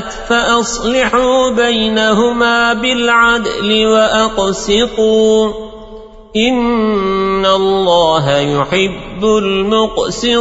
فَأَصْلِحُوا بَيْنَهُمَا بِالْعَدْلِ وَأَقْسِطُوا. إِنَّ اللَّهَ يُحِبُّ الْمُقْسِطِينَ.